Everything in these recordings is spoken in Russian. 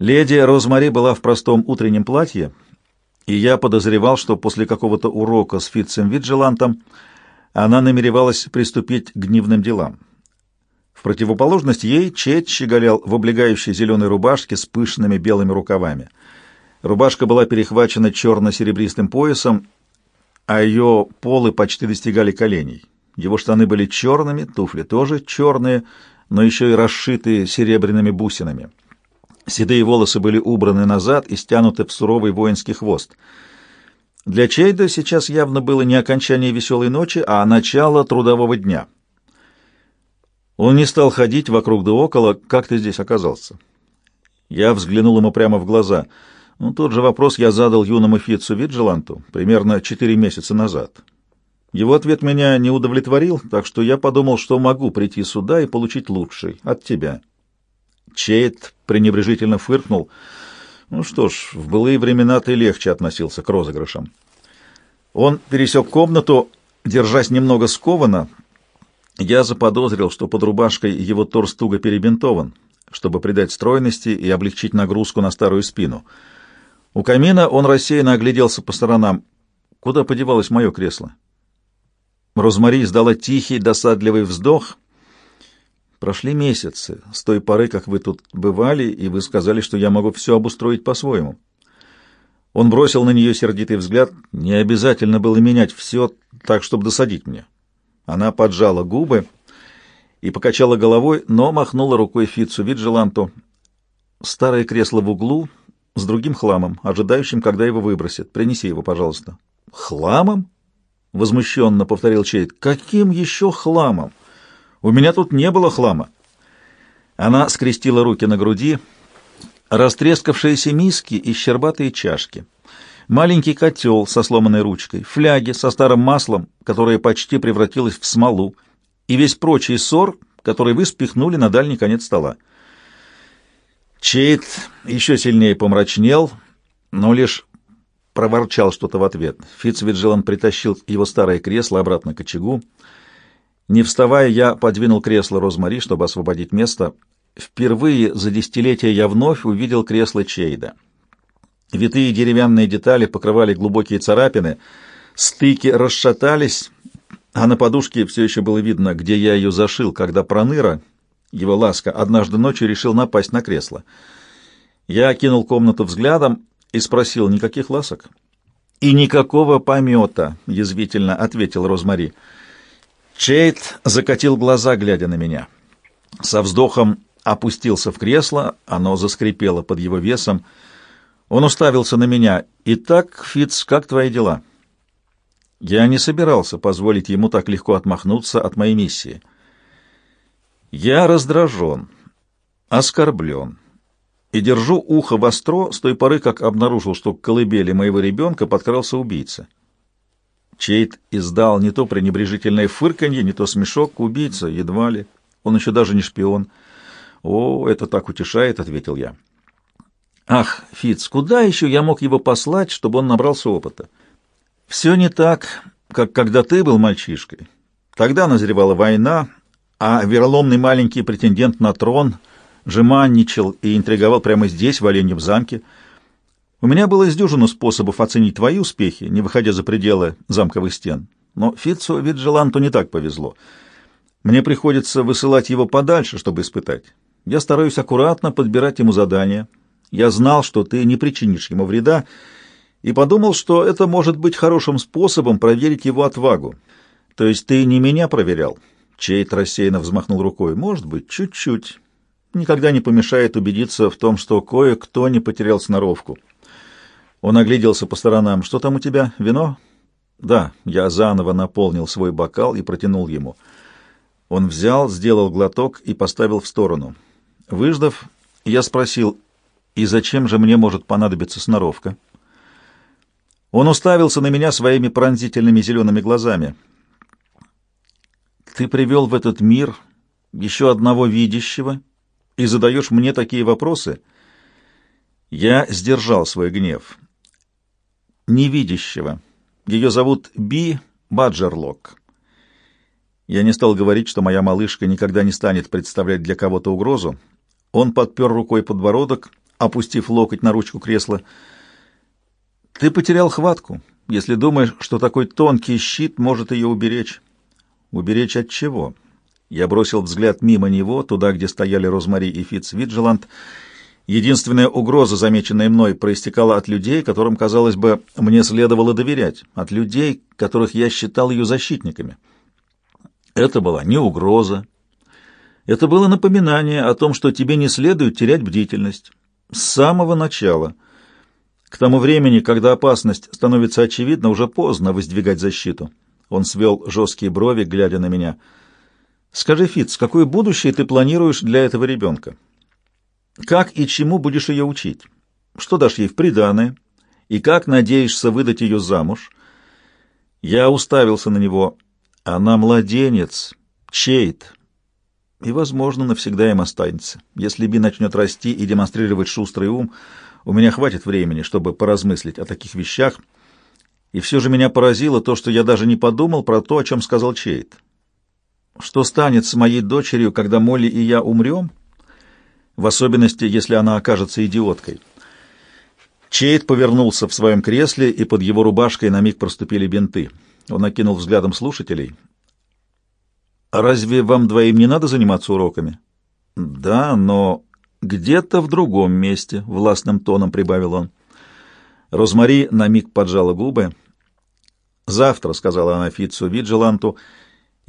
Леди Розмари была в простом утреннем платье, и я подозревал, что после какого-то урока с Фитцем Виджилантом она намеревалась приступить к гневным делам. В противоположность ей Чет щеголял в облегающей зеленой рубашке с пышными белыми рукавами. Рубашка была перехвачена черно-серебристым поясом, а ее полы почти достигали коленей. Его штаны были черными, туфли тоже черные, но еще и расшитые серебряными бусинами. Седые волосы были убраны назад и стянуты в суровый воинский хвост. Для Чейда сейчас явно было не окончание веселой ночи, а начало трудового дня. Он не стал ходить вокруг да около, как ты здесь оказался. Я взглянул ему прямо в глаза. Ну, тот же вопрос я задал юному Фитцу Виджеланту примерно четыре месяца назад. Его ответ меня не удовлетворил, так что я подумал, что могу прийти сюда и получить лучший от тебя. Чейд пренебрежительно фыркнул. Ну что ж, в былые времена ты легче относился к розыгрышам. Он пересек комнату, держась немного скованно. Я заподозрил, что под рубашкой его торс туго перебинтован, чтобы придать стройности и облегчить нагрузку на старую спину. У камина он рассеянно огляделся по сторонам. Куда подевалось мое кресло? Розмари издала тихий, досадливый вздох. Прошли месяцы с той поры, как вы тут бывали, и вы сказали, что я могу все обустроить по-своему. Он бросил на нее сердитый взгляд. Не обязательно было менять все так, чтобы досадить мне. Она поджала губы и покачала головой, но махнула рукой Фицу Виджеланту. Старое кресло в углу с другим хламом, ожидающим, когда его выбросят. Принеси его, пожалуйста. Хламом? — возмущенно повторил Чейд. «Каким еще хламом? У меня тут не было хлама». Она скрестила руки на груди. Растрескавшиеся миски и щербатые чашки. Маленький котел со сломанной ручкой, фляги со старым маслом, которое почти превратилось в смолу, и весь прочий ссор, который вы спихнули на дальний конец стола. Чейд еще сильнее помрачнел, но лишь проворчал что-то в ответ. Фицвиджелан притащил его старое кресло обратно к очагу. Не вставая, я подвинул кресло Розмари, чтобы освободить место. Впервые за десятилетия я вновь увидел кресло Чейда. Витые деревянные детали покрывали глубокие царапины, стыки расшатались, а на подушке все еще было видно, где я ее зашил, когда Проныра, его ласка, однажды ночью решил напасть на кресло. Я окинул комнату взглядом и спросил, никаких ласок? «И никакого помета», — язвительно ответил Розмари. Чейт закатил глаза, глядя на меня. Со вздохом опустился в кресло, оно заскрипело под его весом. Он уставился на меня. «Итак, Фитц, как твои дела?» Я не собирался позволить ему так легко отмахнуться от моей миссии. Я раздражен, оскорблен и держу ухо востро с той поры, как обнаружил, что к колыбели моего ребенка подкрался убийца. Чейт издал не то пренебрежительное фырканье, не то смешок. Убийца, едва ли. Он еще даже не шпион. «О, это так утешает», — ответил я. «Ах, Фиц, куда еще я мог его послать, чтобы он набрался опыта? Все не так, как когда ты был мальчишкой. Тогда назревала война, а вероломный маленький претендент на трон — жеманничал и интриговал прямо здесь, в Оленьем замке. У меня было издюжено способов оценить твои успехи, не выходя за пределы замковых стен. Но Фитцу Виджеланту не так повезло. Мне приходится высылать его подальше, чтобы испытать. Я стараюсь аккуратно подбирать ему задания. Я знал, что ты не причинишь ему вреда, и подумал, что это может быть хорошим способом проверить его отвагу. То есть ты не меня проверял? Чейт рассеянно взмахнул рукой. Может быть, чуть-чуть никогда не помешает убедиться в том, что кое-кто не потерял сноровку. Он огляделся по сторонам. «Что там у тебя? Вино?» «Да». Я заново наполнил свой бокал и протянул ему. Он взял, сделал глоток и поставил в сторону. Выждав, я спросил, «И зачем же мне может понадобиться сноровка?» Он уставился на меня своими пронзительными зелеными глазами. «Ты привел в этот мир еще одного видящего?» и задаешь мне такие вопросы?» Я сдержал свой гнев. Невидящего. Ее зовут Би Баджерлок. Я не стал говорить, что моя малышка никогда не станет представлять для кого-то угрозу. Он подпер рукой подбородок, опустив локоть на ручку кресла. «Ты потерял хватку, если думаешь, что такой тонкий щит может ее уберечь». «Уберечь от чего?» Я бросил взгляд мимо него, туда, где стояли Розмари и Фитцвиджеланд. Единственная угроза, замеченная мной, проистекала от людей, которым, казалось бы, мне следовало доверять, от людей, которых я считал ее защитниками. Это была не угроза. Это было напоминание о том, что тебе не следует терять бдительность. С самого начала. К тому времени, когда опасность становится очевидна, уже поздно воздвигать защиту. Он свел жесткие брови, глядя на меня — Скажи, Фитц, какое будущее ты планируешь для этого ребенка? Как и чему будешь ее учить? Что дашь ей в приданое? И как надеешься выдать ее замуж? Я уставился на него. Она младенец, чейт. И, возможно, навсегда им останется. Если Би начнет расти и демонстрировать шустрый ум, у меня хватит времени, чтобы поразмыслить о таких вещах. И все же меня поразило то, что я даже не подумал про то, о чем сказал Чейт. Что станет с моей дочерью, когда Молли и я умрем? В особенности, если она окажется идиоткой. Чейд повернулся в своем кресле, и под его рубашкой на миг проступили бинты. Он окинул взглядом слушателей. «Разве вам двоим не надо заниматься уроками?» «Да, но где-то в другом месте», — властным тоном прибавил он. Розмари на миг поджала губы. «Завтра», — сказала она Фитцу Виджеланту, —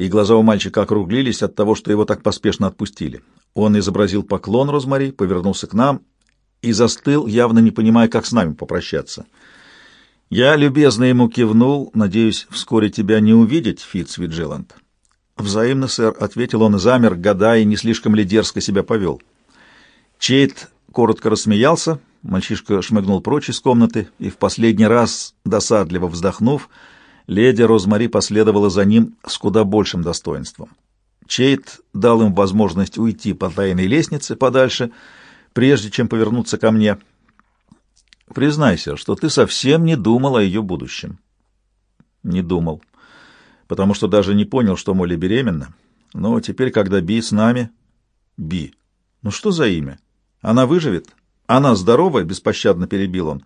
и глаза у мальчика округлились от того, что его так поспешно отпустили. Он изобразил поклон Розмари, повернулся к нам и застыл, явно не понимая, как с нами попрощаться. Я любезно ему кивнул, надеюсь, вскоре тебя не увидеть, Фитц Виджиланд. «Взаимно, сэр», — ответил он и замер, гадая, не слишком ли дерзко себя повел. Чейт коротко рассмеялся, мальчишка шмыгнул прочь из комнаты и в последний раз, досадливо вздохнув, — леди Розмари последовала за ним с куда большим достоинством. Чейт дал им возможность уйти по тайной лестнице подальше, прежде чем повернуться ко мне. «Признайся, что ты совсем не думал о ее будущем». «Не думал, потому что даже не понял, что Молли беременна. Но теперь, когда Би с нами...» «Би? Ну что за имя? Она выживет? Она здорова?» — беспощадно перебил он.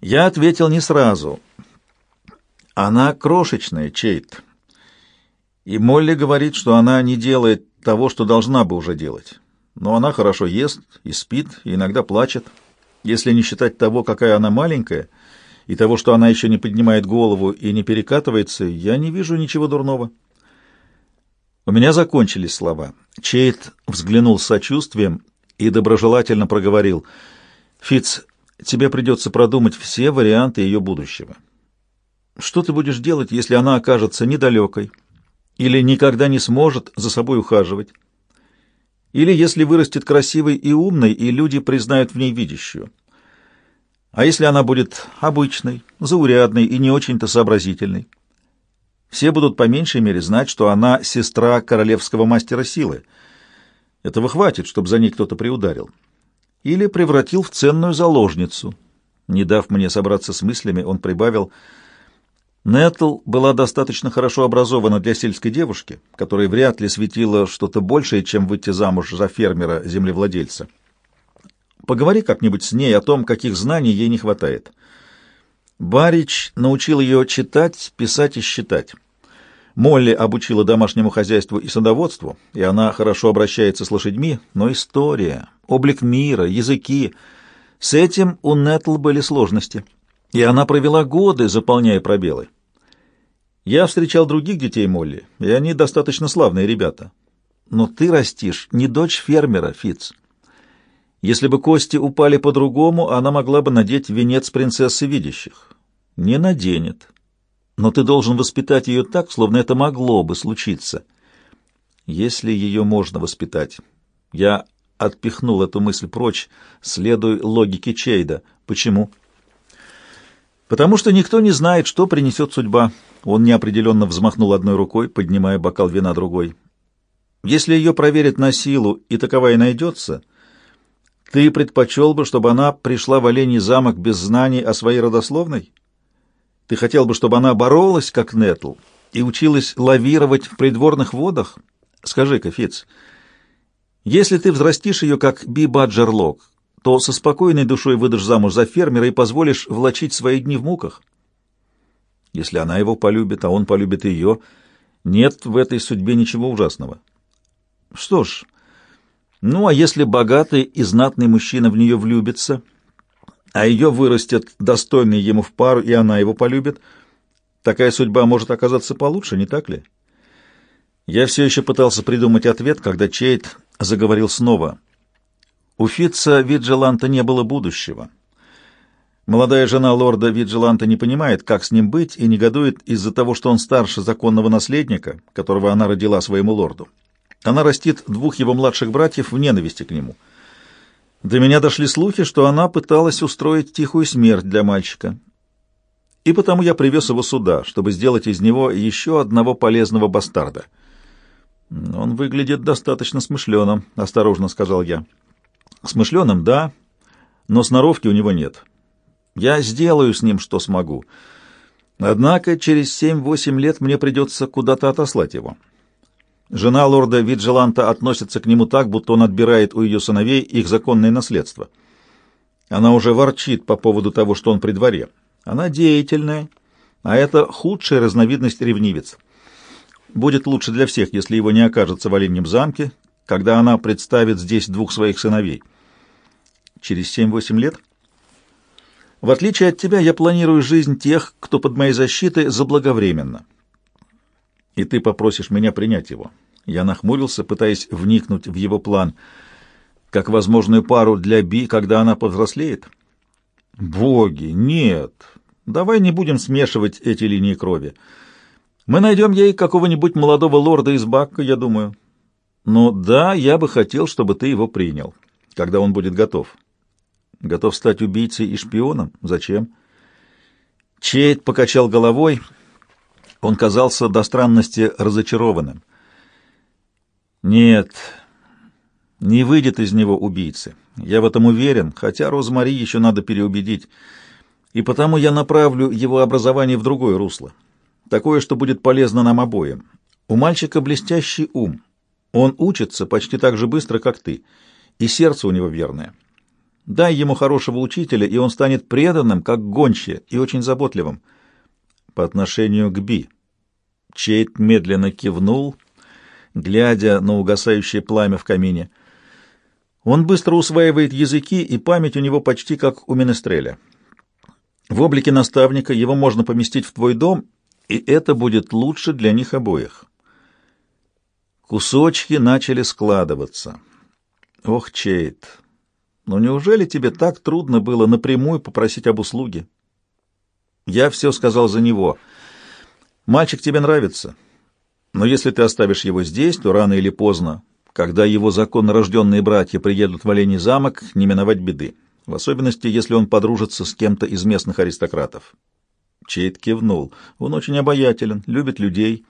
Я ответил не сразу — она крошечная, Чейт. И Молли говорит, что она не делает того, что должна бы уже делать. Но она хорошо ест и спит, и иногда плачет. Если не считать того, какая она маленькая, и того, что она еще не поднимает голову и не перекатывается, я не вижу ничего дурного. У меня закончились слова. Чейт взглянул с сочувствием и доброжелательно проговорил. «Фитц, тебе придется продумать все варианты ее будущего. Что ты будешь делать, если она окажется недалекой или никогда не сможет за собой ухаживать? Или если вырастет красивой и умной, и люди признают в ней видящую? А если она будет обычной, заурядной и не очень-то сообразительной? Все будут по меньшей мере знать, что она сестра королевского мастера силы. Этого хватит, чтобы за ней кто-то приударил. Или превратил в ценную заложницу. Не дав мне собраться с мыслями, он прибавил — Нетл была достаточно хорошо образована для сельской девушки, которой вряд ли светило что-то большее, чем выйти замуж за фермера-землевладельца. Поговори как-нибудь с ней о том, каких знаний ей не хватает. Барич научил ее читать, писать и считать. Молли обучила домашнему хозяйству и садоводству, и она хорошо обращается с лошадьми, но история, облик мира, языки — с этим у Нетл были сложности, и она провела годы, заполняя пробелы. Я встречал других детей Молли, и они достаточно славные ребята. Но ты растишь не дочь фермера, Фиц. Если бы кости упали по-другому, она могла бы надеть венец принцессы видящих. Не наденет. Но ты должен воспитать ее так, словно это могло бы случиться. Если ее можно воспитать. Я отпихнул эту мысль прочь, следуя логике Чейда. Почему? Потому что никто не знает, что принесет судьба. Он неопределенно взмахнул одной рукой, поднимая бокал вина другой. «Если ее проверят на силу, и таковая найдется, ты предпочел бы, чтобы она пришла в Олений замок без знаний о своей родословной? Ты хотел бы, чтобы она боролась, как Нетл, и училась лавировать в придворных водах? Скажи-ка, Фиц, если ты взрастишь ее, как Би Баджерлок, то со спокойной душой выдашь замуж за фермера и позволишь влачить свои дни в муках. Если она его полюбит, а он полюбит ее, нет в этой судьбе ничего ужасного. Что ж, ну а если богатый и знатный мужчина в нее влюбится, а ее вырастет достойный ему в пару, и она его полюбит, такая судьба может оказаться получше, не так ли? Я все еще пытался придумать ответ, когда Чейт заговорил снова. У Фитца Виджеланта не было будущего. Молодая жена лорда Виджеланта не понимает, как с ним быть, и негодует из-за того, что он старше законного наследника, которого она родила своему лорду. Она растит двух его младших братьев в ненависти к нему. До меня дошли слухи, что она пыталась устроить тихую смерть для мальчика. И потому я привез его сюда, чтобы сделать из него еще одного полезного бастарда. «Он выглядит достаточно смышленым», — осторожно сказал я. «Смышленым, да, но сноровки у него нет. Я сделаю с ним, что смогу. Однако через семь-восемь лет мне придется куда-то отослать его». Жена лорда Виджеланта относится к нему так, будто он отбирает у ее сыновей их законное наследство. Она уже ворчит по поводу того, что он при дворе. Она деятельная, а это худшая разновидность ревнивец. Будет лучше для всех, если его не окажется в Оленьем замке, когда она представит здесь двух своих сыновей. Через семь-восемь лет? В отличие от тебя, я планирую жизнь тех, кто под моей защитой, заблаговременно и ты попросишь меня принять его. Я нахмурился, пытаясь вникнуть в его план, как возможную пару для Би, когда она повзрослеет. Боги, нет. Давай не будем смешивать эти линии крови. Мы найдем ей какого-нибудь молодого лорда из Бакка, я думаю. Но да, я бы хотел, чтобы ты его принял, когда он будет готов. Готов стать убийцей и шпионом? Зачем? Чейд покачал головой он казался до странности разочарованным. «Нет, не выйдет из него убийцы. Я в этом уверен, хотя Розмари еще надо переубедить. И потому я направлю его образование в другое русло. Такое, что будет полезно нам обоим. У мальчика блестящий ум. Он учится почти так же быстро, как ты, и сердце у него верное. Дай ему хорошего учителя, и он станет преданным, как гонче, и очень заботливым по отношению к Би. Чейт медленно кивнул, глядя на угасающее пламя в камине. Он быстро усваивает языки, и память у него почти как у Менестреля. В облике наставника его можно поместить в твой дом, и это будет лучше для них обоих. Кусочки начали складываться. Ох, Чейт, ну неужели тебе так трудно было напрямую попросить об услуге? Я все сказал за него. Мальчик тебе нравится, но если ты оставишь его здесь, то рано или поздно, когда его законно рожденные братья приедут в Оленей замок, не миновать беды, в особенности, если он подружится с кем-то из местных аристократов. Чейд кивнул. Он очень обаятелен, любит людей,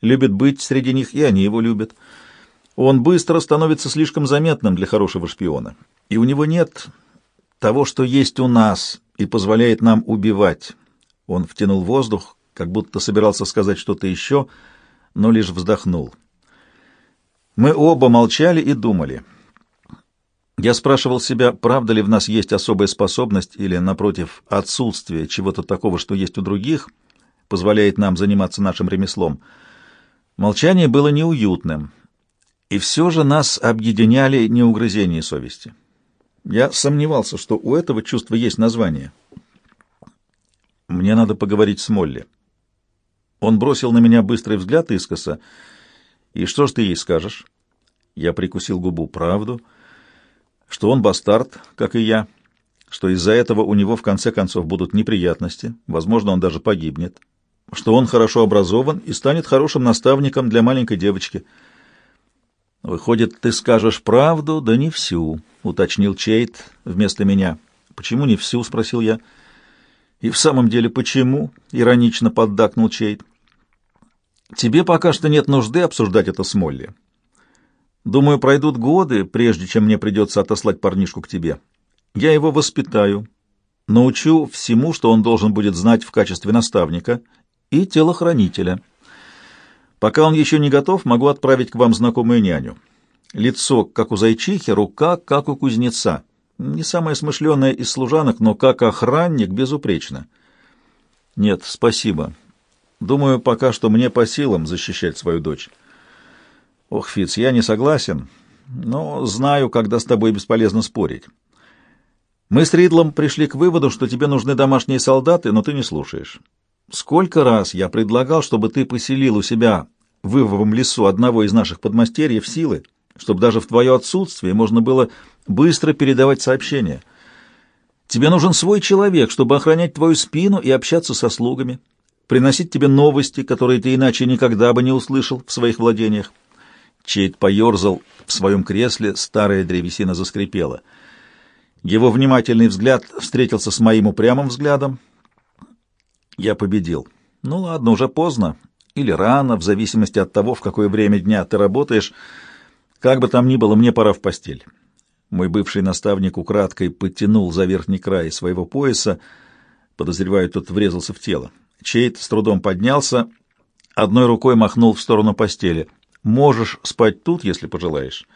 любит быть среди них, и они его любят. Он быстро становится слишком заметным для хорошего шпиона, и у него нет того, что есть у нас, и позволяет нам убивать. Он втянул воздух, как будто собирался сказать что-то еще, но лишь вздохнул. Мы оба молчали и думали. Я спрашивал себя, правда ли в нас есть особая способность или, напротив, отсутствие чего-то такого, что есть у других, позволяет нам заниматься нашим ремеслом. Молчание было неуютным, и все же нас объединяли неугрызения совести. Я сомневался, что у этого чувства есть название — мне надо поговорить с Молли. Он бросил на меня быстрый взгляд искоса. И что ж ты ей скажешь? Я прикусил губу. Правду? Что он бастард, как и я. Что из-за этого у него в конце концов будут неприятности. Возможно, он даже погибнет. Что он хорошо образован и станет хорошим наставником для маленькой девочки. Выходит, ты скажешь правду, да не всю, уточнил Чейт вместо меня. Почему не всю? спросил я. — «И в самом деле почему?» — иронично поддакнул Чейд. «Тебе пока что нет нужды обсуждать это с Молли. Думаю, пройдут годы, прежде чем мне придется отослать парнишку к тебе. Я его воспитаю, научу всему, что он должен будет знать в качестве наставника и телохранителя. Пока он еще не готов, могу отправить к вам знакомую няню. Лицо, как у зайчихи, рука, как у кузнеца. Не самая смышленая из служанок, но как охранник безупречно. Нет, спасибо. Думаю, пока что мне по силам защищать свою дочь. Ох, Фиц, я не согласен, но знаю, когда с тобой бесполезно спорить. Мы с Ридлом пришли к выводу, что тебе нужны домашние солдаты, но ты не слушаешь. Сколько раз я предлагал, чтобы ты поселил у себя в Ивовом лесу одного из наших подмастерьев силы, чтобы даже в твое отсутствие можно было быстро передавать сообщения. Тебе нужен свой человек, чтобы охранять твою спину и общаться со слугами, приносить тебе новости, которые ты иначе никогда бы не услышал в своих владениях. Чейд поерзал в своем кресле, старая древесина заскрипела. Его внимательный взгляд встретился с моим упрямым взглядом. Я победил. Ну ладно, уже поздно. Или рано, в зависимости от того, в какое время дня ты работаешь. Как бы там ни было, мне пора в постель. Мой бывший наставник украдкой подтянул за верхний край своего пояса. Подозреваю, тот врезался в тело. Чейд с трудом поднялся, одной рукой махнул в сторону постели. «Можешь спать тут, если пожелаешь».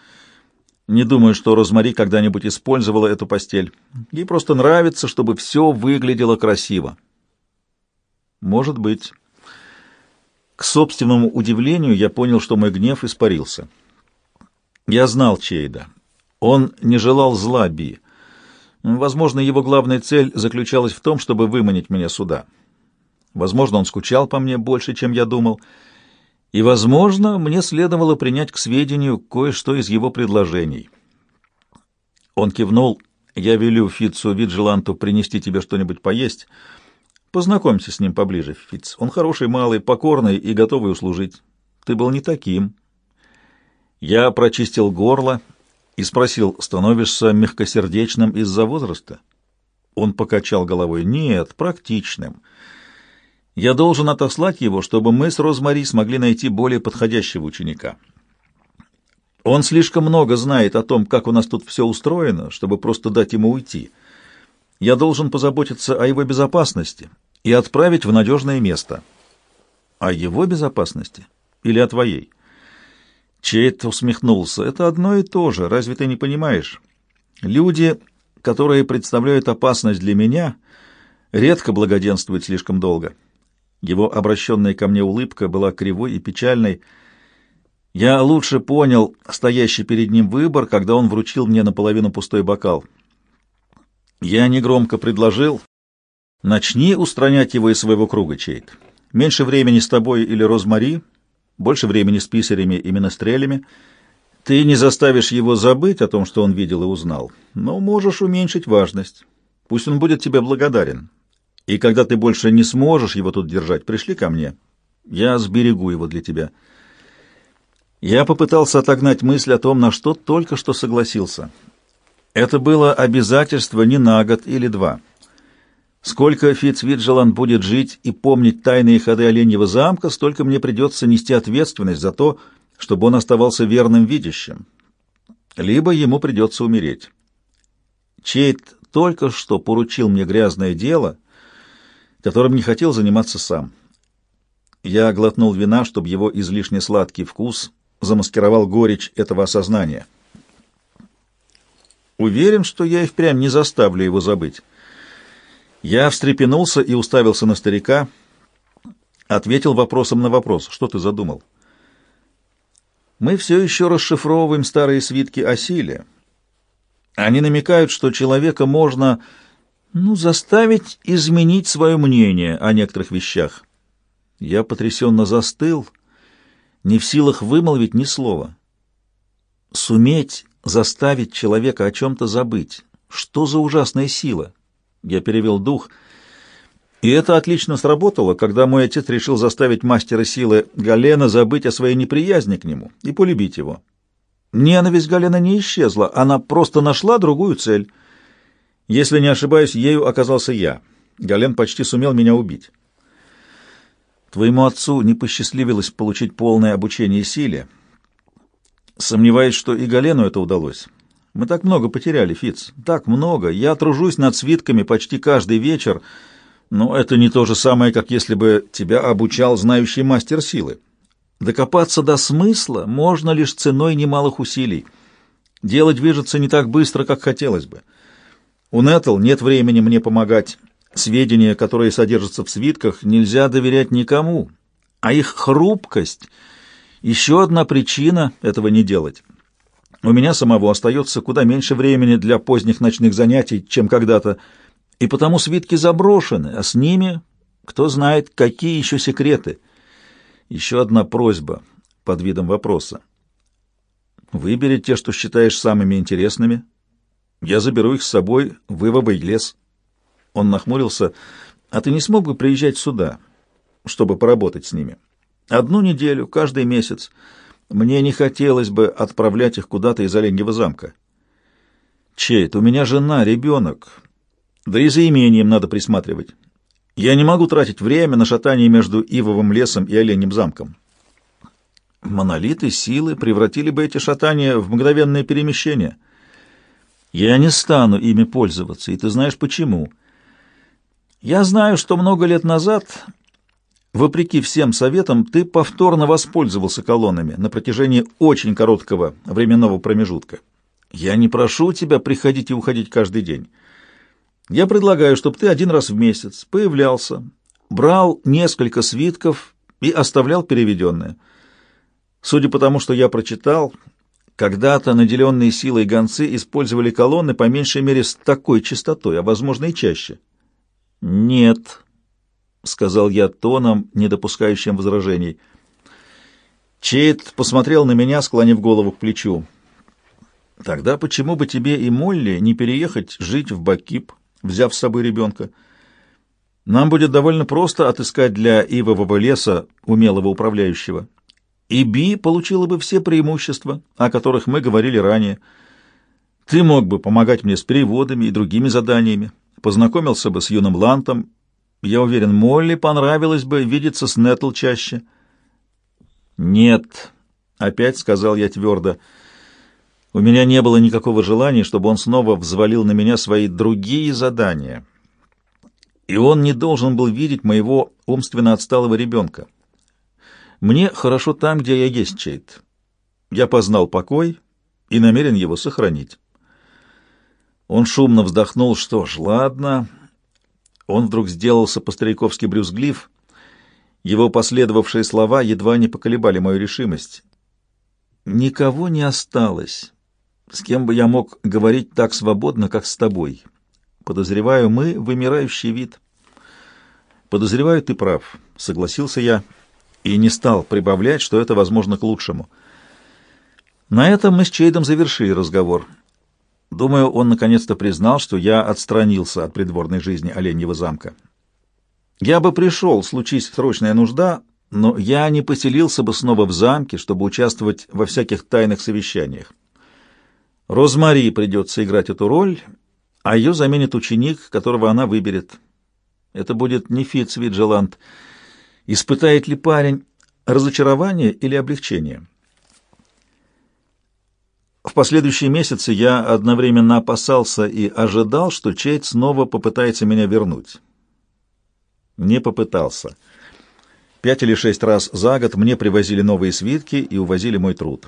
Не думаю, что Розмари когда-нибудь использовала эту постель. Ей просто нравится, чтобы все выглядело красиво. Может быть. К собственному удивлению я понял, что мой гнев испарился. Я знал Чейда. Он не желал зла Би. Возможно, его главная цель заключалась в том, чтобы выманить меня сюда. Возможно, он скучал по мне больше, чем я думал, — и, возможно, мне следовало принять к сведению кое-что из его предложений. Он кивнул. «Я велю Фитцу Виджиланту принести тебе что-нибудь поесть. Познакомься с ним поближе, Фитц. Он хороший малый, покорный и готовый услужить. Ты был не таким». Я прочистил горло и спросил, становишься мягкосердечным из-за возраста? Он покачал головой. «Нет, практичным». Я должен отослать его, чтобы мы с Розмари смогли найти более подходящего ученика. Он слишком много знает о том, как у нас тут все устроено, чтобы просто дать ему уйти. Я должен позаботиться о его безопасности и отправить в надежное место. О его безопасности или о твоей? Чейт усмехнулся. Это одно и то же, разве ты не понимаешь? Люди, которые представляют опасность для меня, редко благоденствуют слишком долго. Его обращенная ко мне улыбка была кривой и печальной. Я лучше понял стоящий перед ним выбор, когда он вручил мне наполовину пустой бокал. Я негромко предложил, начни устранять его из своего круга, Чейт. Меньше времени с тобой или Розмари, больше времени с писарями и менестрелями. Ты не заставишь его забыть о том, что он видел и узнал, но можешь уменьшить важность. Пусть он будет тебе благодарен. И когда ты больше не сможешь его тут держать, пришли ко мне. Я сберегу его для тебя. Я попытался отогнать мысль о том, на что только что согласился. Это было обязательство не на год или два. Сколько Фитцвиджеланд будет жить и помнить тайные ходы Оленьего замка, столько мне придется нести ответственность за то, чтобы он оставался верным видящим. Либо ему придется умереть. Чейт только что поручил мне грязное дело — которым не хотел заниматься сам. Я глотнул вина, чтобы его излишне сладкий вкус замаскировал горечь этого осознания. Уверен, что я и впрямь не заставлю его забыть. Я встрепенулся и уставился на старика, ответил вопросом на вопрос. Что ты задумал? Мы все еще расшифровываем старые свитки о силе. Они намекают, что человека можно ну, заставить изменить свое мнение о некоторых вещах. Я потрясенно застыл, не в силах вымолвить ни слова. Суметь заставить человека о чем-то забыть. Что за ужасная сила? Я перевел дух. И это отлично сработало, когда мой отец решил заставить мастера силы Галена забыть о своей неприязни к нему и полюбить его. Ненависть Галена не исчезла, она просто нашла другую цель — если не ошибаюсь, ею оказался я. Гален почти сумел меня убить. Твоему отцу не посчастливилось получить полное обучение силе. Сомневаюсь, что и Галену это удалось. Мы так много потеряли, Фиц, так много. Я тружусь над свитками почти каждый вечер, но это не то же самое, как если бы тебя обучал знающий мастер силы. Докопаться до смысла можно лишь ценой немалых усилий. Дело движется не так быстро, как хотелось бы. У Нетл нет времени мне помогать. Сведения, которые содержатся в свитках, нельзя доверять никому, а их хрупкость — еще одна причина этого не делать. У меня самого остается куда меньше времени для поздних ночных занятий, чем когда-то, и потому свитки заброшены, а с ними, кто знает, какие еще секреты. Еще одна просьба под видом вопроса. Выбери те, что считаешь самыми интересными. Я заберу их с собой в Ивовый лес. Он нахмурился. А ты не смог бы приезжать сюда, чтобы поработать с ними? Одну неделю, каждый месяц. Мне не хотелось бы отправлять их куда-то из Оленьего замка. Чейт, у меня жена, ребенок. Да и за имением надо присматривать. Я не могу тратить время на шатание между Ивовым лесом и Оленьим замком. Монолиты силы превратили бы эти шатания в мгновенное перемещение. Я не стану ими пользоваться, и ты знаешь почему. Я знаю, что много лет назад Вопреки всем советам, ты повторно воспользовался колоннами на протяжении очень короткого временного промежутка. Я не прошу тебя приходить и уходить каждый день. Я предлагаю, чтобы ты один раз в месяц появлялся, брал несколько свитков и оставлял переведенные. Судя по тому, что я прочитал, когда-то наделенные силой гонцы использовали колонны по меньшей мере с такой частотой, а возможно и чаще. Нет, — сказал я тоном, не допускающим возражений. Чейд посмотрел на меня, склонив голову к плечу. «Тогда почему бы тебе и Молли не переехать жить в Бакип, взяв с собой ребенка? Нам будет довольно просто отыскать для ивового леса умелого управляющего. И Би получила бы все преимущества, о которых мы говорили ранее. Ты мог бы помогать мне с переводами и другими заданиями, познакомился бы с юным Лантом я уверен, Молли понравилось бы видеться с Нетл чаще. «Нет», — опять сказал я твердо, — «у меня не было никакого желания, чтобы он снова взвалил на меня свои другие задания. И он не должен был видеть моего умственно отсталого ребенка. Мне хорошо там, где я есть, Чейт. Я познал покой и намерен его сохранить». Он шумно вздохнул, что ж, ладно, он вдруг сделался по-стариковски брюзглив. Его последовавшие слова едва не поколебали мою решимость. «Никого не осталось, с кем бы я мог говорить так свободно, как с тобой. Подозреваю, мы — вымирающий вид». «Подозреваю, ты прав», — согласился я и не стал прибавлять, что это, возможно, к лучшему. На этом мы с Чейдом завершили разговор — Думаю, он наконец-то признал, что я отстранился от придворной жизни Оленьего замка. Я бы пришел, случись срочная нужда, но я не поселился бы снова в замке, чтобы участвовать во всяких тайных совещаниях. Розмари придется играть эту роль, а ее заменит ученик, которого она выберет. Это будет не Фитцвиджеланд. Испытает ли парень разочарование или облегчение? В последующие месяцы я одновременно опасался и ожидал, что Чейт снова попытается меня вернуть. Не попытался. Пять или шесть раз за год мне привозили новые свитки и увозили мой труд.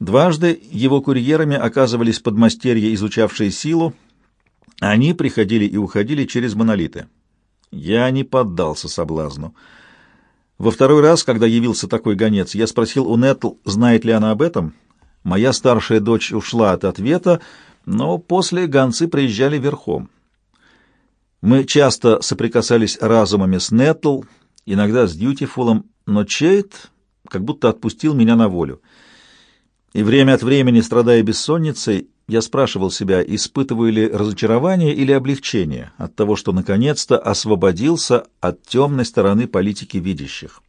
Дважды его курьерами оказывались подмастерья, изучавшие силу. Они приходили и уходили через монолиты. Я не поддался соблазну. Во второй раз, когда явился такой гонец, я спросил у Нетл, знает ли она об этом — Моя старшая дочь ушла от ответа, но после гонцы приезжали верхом. Мы часто соприкасались разумами с Нетл, иногда с Дьютифулом, но Чейт как будто отпустил меня на волю. И время от времени, страдая бессонницей, я спрашивал себя, испытываю ли разочарование или облегчение от того, что наконец-то освободился от темной стороны политики видящих.